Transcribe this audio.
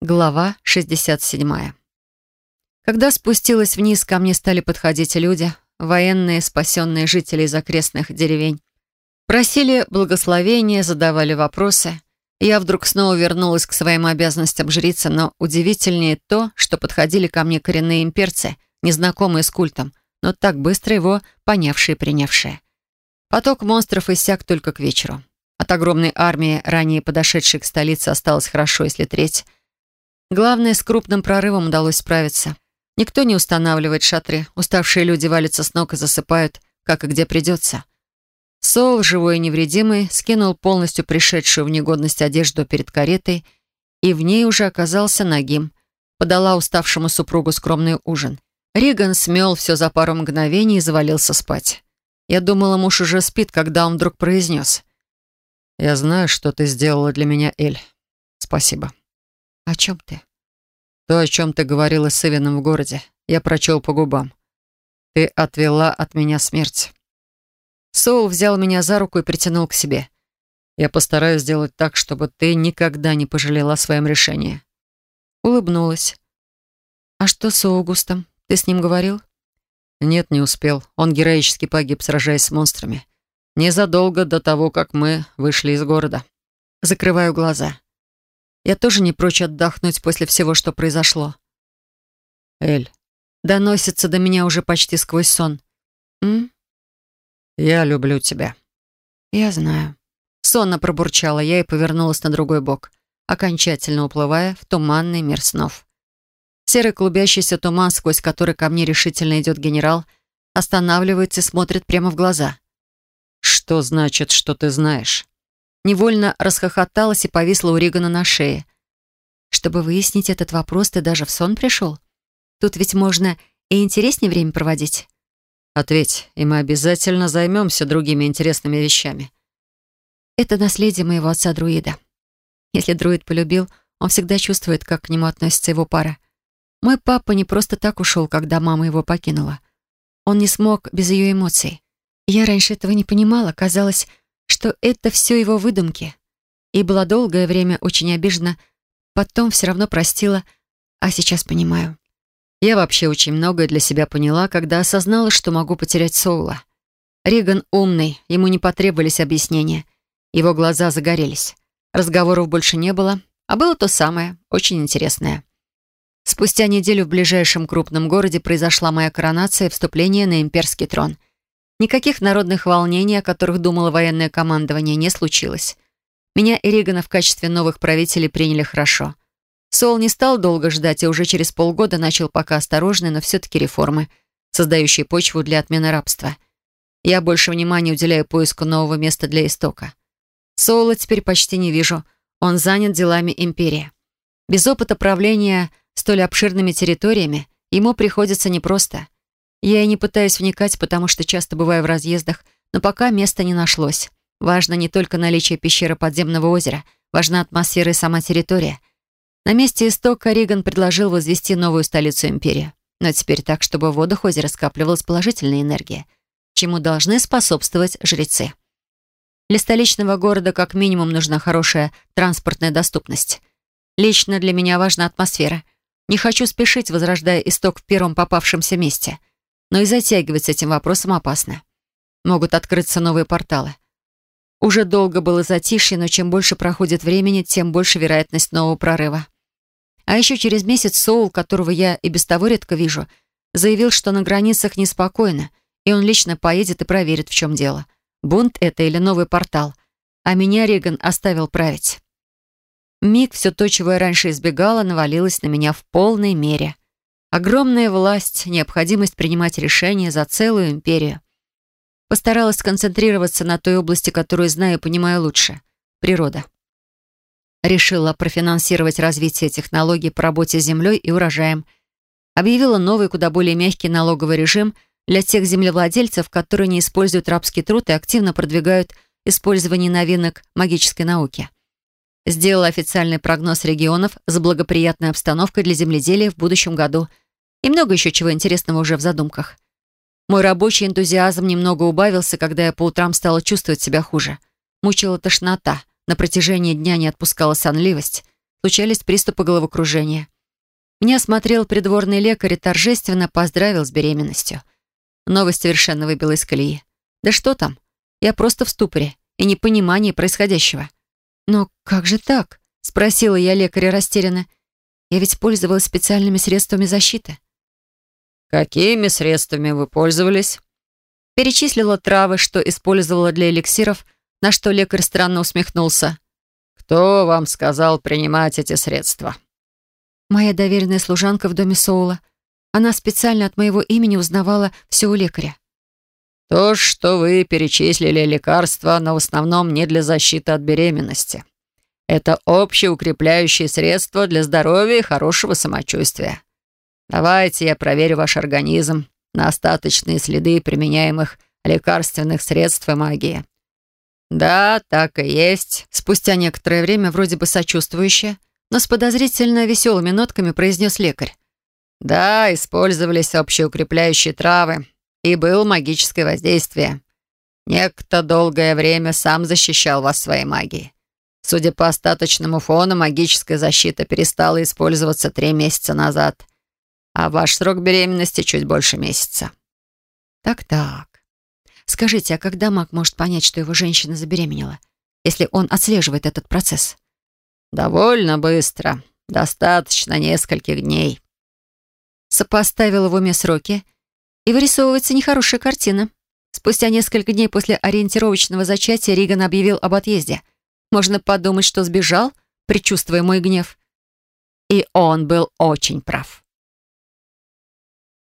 Глава 67. Когда спустилась вниз, ко мне стали подходить люди, военные, спасенные жители из окрестных деревень. Просили благословения, задавали вопросы. Я вдруг снова вернулась к своим обязанностям жрицы, но удивительнее то, что подходили ко мне коренные имперцы, незнакомые с культом, но так быстро его понявшие и принявшие. Поток монстров иссяк только к вечеру. От огромной армии, ранее подошедшей к столице, осталось хорошо, если треть — Главное, с крупным прорывом удалось справиться. Никто не устанавливает шатры. Уставшие люди валятся с ног и засыпают, как и где придется. Соул, живой и невредимый, скинул полностью пришедшую в негодность одежду перед каретой и в ней уже оказался нагим. Подала уставшему супругу скромный ужин. Риган смел все за пару мгновений и завалился спать. Я думала, муж уже спит, когда он вдруг произнес. «Я знаю, что ты сделала для меня, Эль. Спасибо». «О чем ты?» «То, о чем ты говорила с Ивином в городе. Я прочел по губам. Ты отвела от меня смерть». Соул взял меня за руку и притянул к себе. «Я постараюсь сделать так, чтобы ты никогда не пожалела о своем решении». Улыбнулась. «А что с Аугустом? Ты с ним говорил?» «Нет, не успел. Он героически погиб, сражаясь с монстрами. Незадолго до того, как мы вышли из города». Закрываю глаза. Я тоже не прочь отдохнуть после всего, что произошло. Эль. Доносится до меня уже почти сквозь сон. М? Я люблю тебя. Я знаю. Сонно пробурчала я и повернулась на другой бок, окончательно уплывая в туманный мир снов. Серый клубящийся туман, сквозь который ко мне решительно идет генерал, останавливается и смотрит прямо в глаза. «Что значит, что ты знаешь?» Невольно расхохоталась и повисла у Ригана на шее. «Чтобы выяснить этот вопрос, ты даже в сон пришел? Тут ведь можно и интереснее время проводить». «Ответь, и мы обязательно займемся другими интересными вещами». «Это наследие моего отца-друида. Если друид полюбил, он всегда чувствует, как к нему относится его пара. Мой папа не просто так ушел, когда мама его покинула. Он не смог без ее эмоций. Я раньше этого не понимала, казалось, что это все его выдумки. И была долгое время очень обижена, потом все равно простила, а сейчас понимаю. Я вообще очень многое для себя поняла, когда осознала, что могу потерять Соула. Риган умный, ему не потребовались объяснения. Его глаза загорелись. Разговоров больше не было, а было то самое, очень интересное. Спустя неделю в ближайшем крупном городе произошла моя коронация и вступление на имперский трон — Никаких народных волнений, о которых думало военное командование, не случилось. Меня и Ригана в качестве новых правителей приняли хорошо. Сол не стал долго ждать и уже через полгода начал пока осторожные, но все-таки реформы, создающие почву для отмены рабства. Я больше внимания уделяю поиску нового места для истока. Соула теперь почти не вижу. Он занят делами империи. Без опыта правления столь обширными территориями ему приходится непросто — я и не пытаюсь вникать, потому что часто бываю в разъездах, но пока места не нашлось. Важно не только наличие пещеры подземного озера, важна атмосфера и сама территория. На месте истока Риган предложил возвести новую столицу империи. Но теперь так, чтобы в водах озера скапливалась положительная энергия, чему должны способствовать жрецы. Для столичного города как минимум нужна хорошая транспортная доступность. Лично для меня важна атмосфера. Не хочу спешить, возрождая исток в первом попавшемся месте — но и затягивать с этим вопросом опасно. Могут открыться новые порталы. Уже долго было затишье, но чем больше проходит времени, тем больше вероятность нового прорыва. А еще через месяц Соул, которого я и без того редко вижу, заявил, что на границах неспокойно, и он лично поедет и проверит, в чем дело. Бунт это или новый портал. А меня Реган оставил править. Миг все то, чего я раньше избегала, навалилось на меня в полной мере. Огромная власть, необходимость принимать решения за целую империю. Постаралась сконцентрироваться на той области, которую знаю и понимаю лучше — природа. Решила профинансировать развитие технологий по работе с землей и урожаем. Объявила новый, куда более мягкий налоговый режим для тех землевладельцев, которые не используют рабский труд и активно продвигают использование новинок магической науки сделала официальный прогноз регионов с благоприятной обстановкой для земледелия в будущем году и много еще чего интересного уже в задумках. Мой рабочий энтузиазм немного убавился, когда я по утрам стала чувствовать себя хуже. Мучила тошнота, на протяжении дня не отпускала сонливость. случались приступы головокружения. Меня осмотрел придворный лекарь и торжественно поздравил с беременностью. Новость совершенно выбила из колеи. Да что там? Я просто в ступоре и непонимании происходящего. «Но как же так?» — спросила я лекаря растерянно. «Я ведь пользовалась специальными средствами защиты». «Какими средствами вы пользовались?» Перечислила травы, что использовала для эликсиров, на что лекарь странно усмехнулся. «Кто вам сказал принимать эти средства?» «Моя доверенная служанка в доме Соула. Она специально от моего имени узнавала все у лекаря». «То, что вы перечислили лекарства, но в основном не для защиты от беременности. Это общеукрепляющие средства для здоровья и хорошего самочувствия. Давайте я проверю ваш организм на остаточные следы применяемых лекарственных средств и магии. Да, так и есть. Спустя некоторое время, вроде бы сочувствующе, но с подозрительно веселыми нотками произнес лекарь. Да, использовались общеукрепляющие травы, и было магическое воздействие. Некто долгое время сам защищал вас своей магией. Судя по остаточному фону, магическая защита перестала использоваться три месяца назад — а ваш срок беременности чуть больше месяца». «Так-так. Скажите, а когда маг может понять, что его женщина забеременела, если он отслеживает этот процесс?» «Довольно быстро. Достаточно нескольких дней». Сопоставила в уме сроки, и вырисовывается нехорошая картина. Спустя несколько дней после ориентировочного зачатия Риган объявил об отъезде. Можно подумать, что сбежал, предчувствуя мой гнев. И он был очень прав.